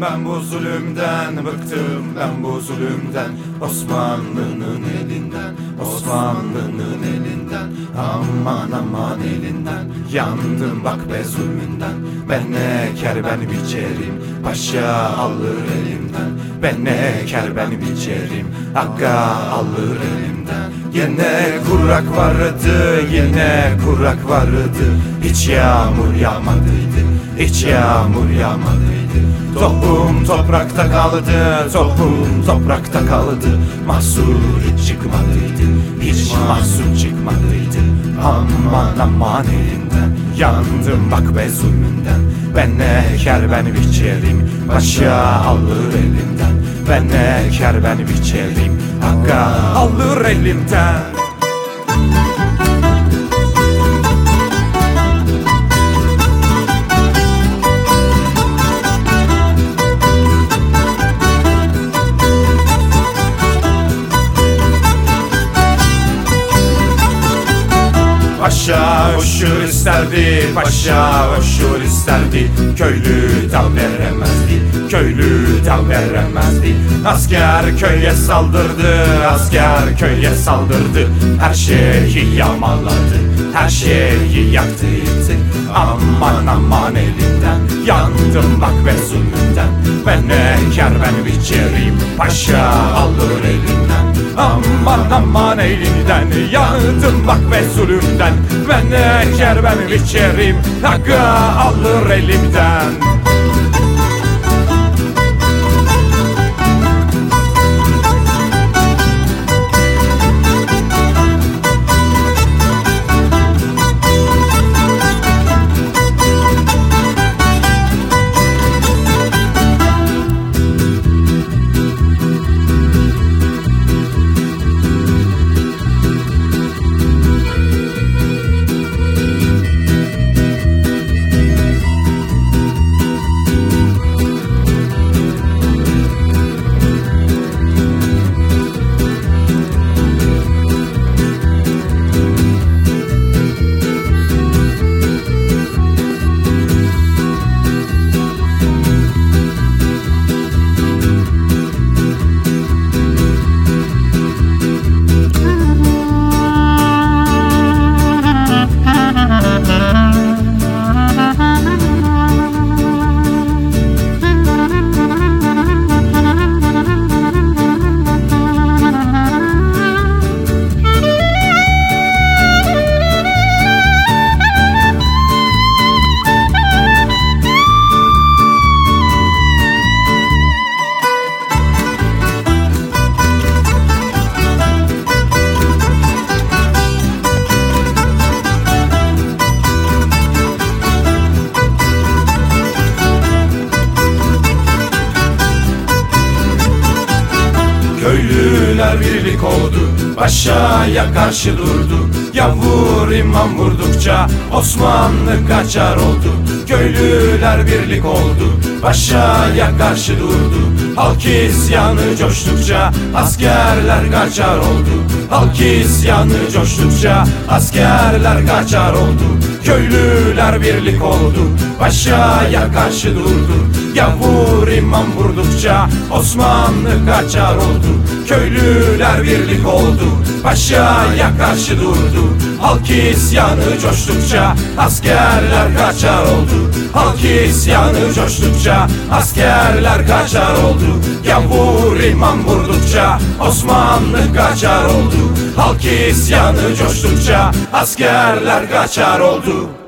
ben bu zulümden Bıktım ben bu zulümden. Osmanlı'nın elinden Osmanlı'nın elinden. Aman aman elinden Yandım bak be zulmünden. Ben ne eker ben biçerim Paşa alır elimden. Ben ne eker ben biçerim Hakka alır elimden. Yine kurak vardı Yine kurak vardı. Hiç yağmur yağmadıydı Hiç yağmur yağmadıydı Tohum toprakta kaldı Tohum toprakta kaldı. Mahsur hiç çıkmadıydı Hiç mahsur çıkmadıydı Aman aman elinden Yandım bak be zulmünden. Ben ne eker ben biçerim Paşa alır elimden. Ben ne eker ben biçerim Hakka alır elimden Paşa uçur isterdi, paşa uçur isterdi. Köylü tam veremezdi, köylü tam veremezdi. Asker köye saldırdı, asker köye saldırdı. Her şeyi yağmaladı, her şeyi yaktı. Yıktı Aman aman elinden, yandım bak be zulmünden Ben eker ben biçerim, paşa alır elinden Aman aman elinden yandım bak be zulümden. Ben ne eker ben biçerim. Hakkı alır elimden Köylüler birlik oldu Paşa'ya karşı durdu. Yavur imam vurdukça Osmanlı kaçar oldu. Köylüler birlik oldu Paşa'ya karşı durdu. Halk isyanı coştukça Askerler kaçar oldu. Halk isyanı coştukça Askerler kaçar oldu. Köylüler birlik oldu Paşa'ya karşı durdu. Yavur imam vurdukça Osmanlı kaçar oldu Köylüler birlik oldu Paşa'ya karşı durdu. Halk isyanı coştukça Askerler kaçar oldu. Halk isyanı coştukça Askerler kaçar oldu. Yavur imam vurdukça Osmanlı kaçar oldu. Halk isyanı coştukça Askerler kaçar oldu